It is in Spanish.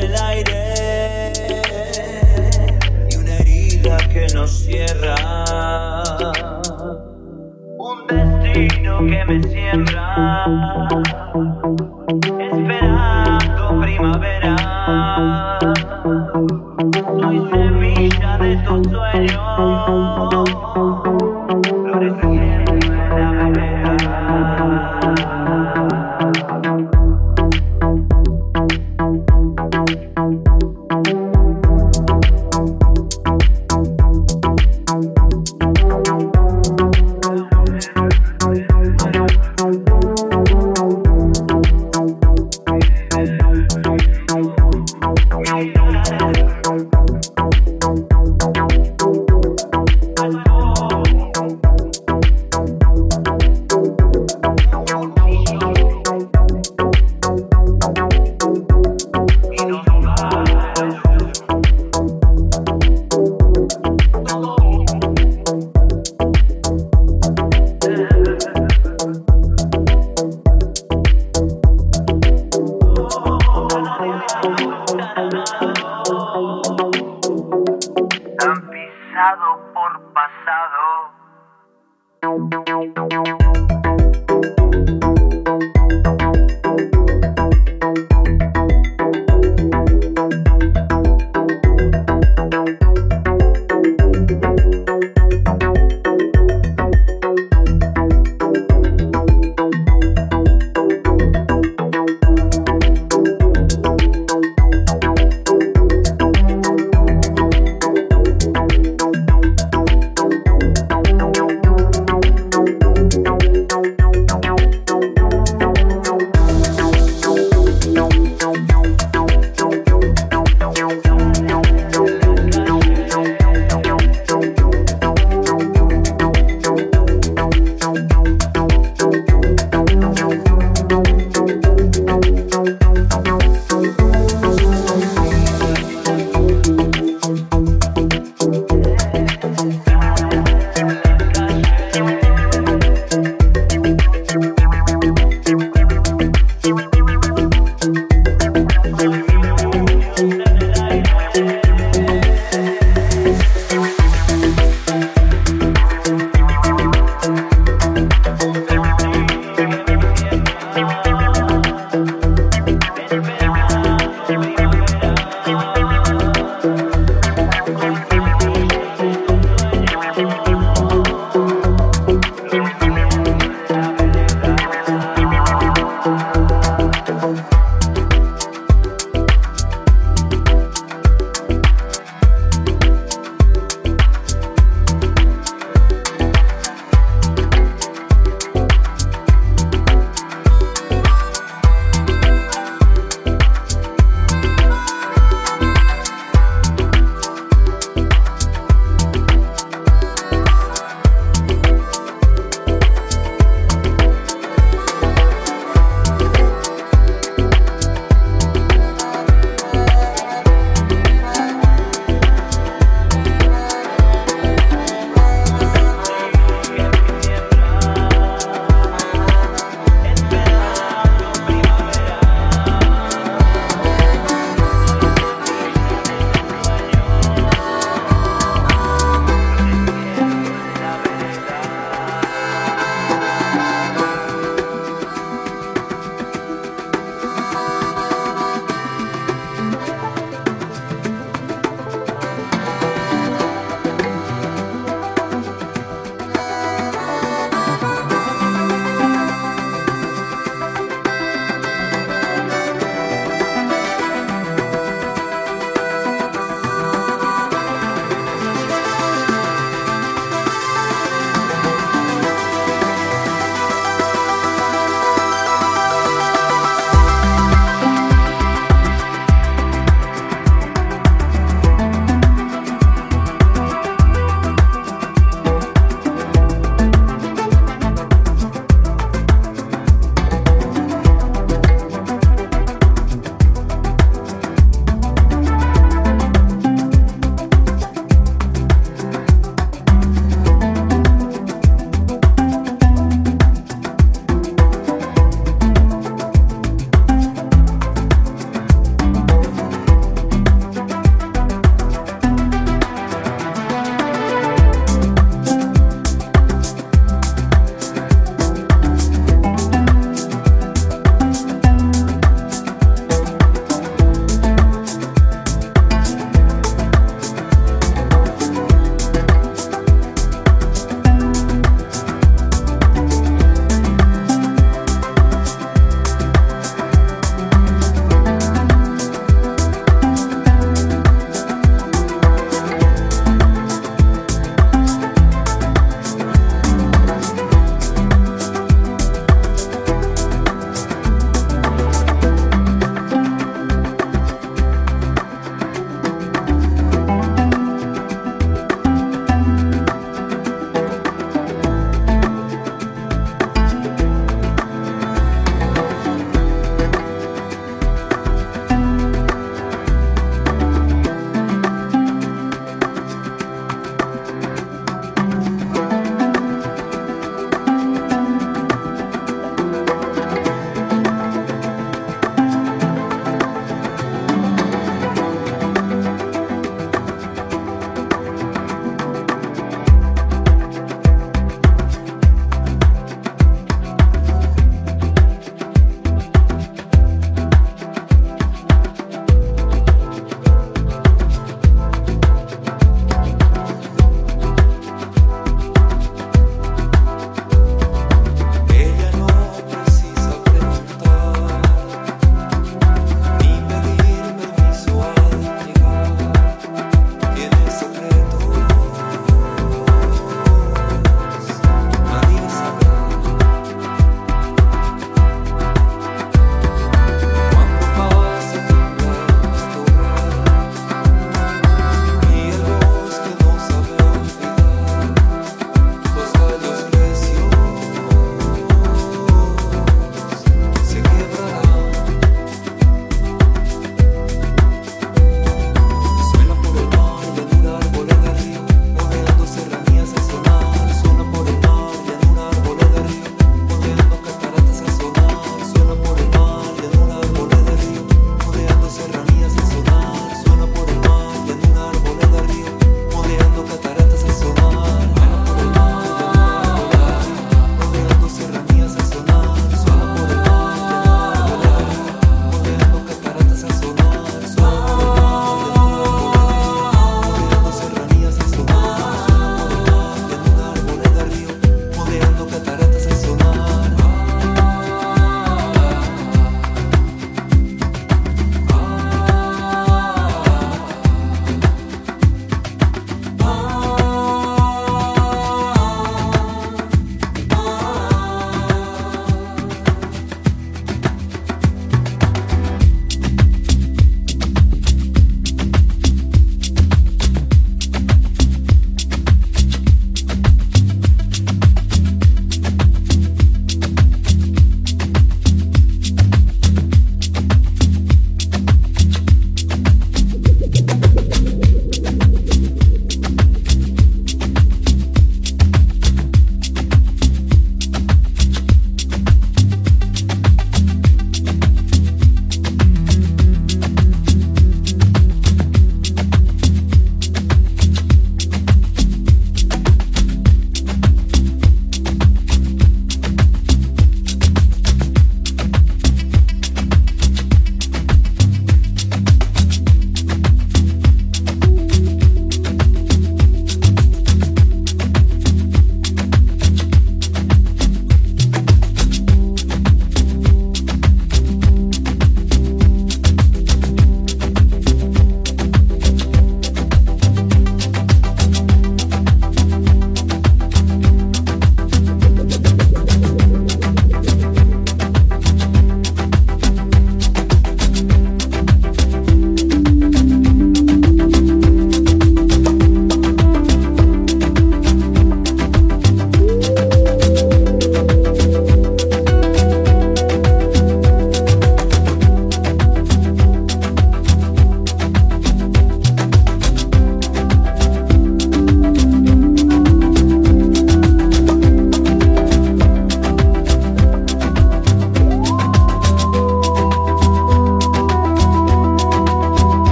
el aire y una herida que nos cierra. Un destino que me siembra.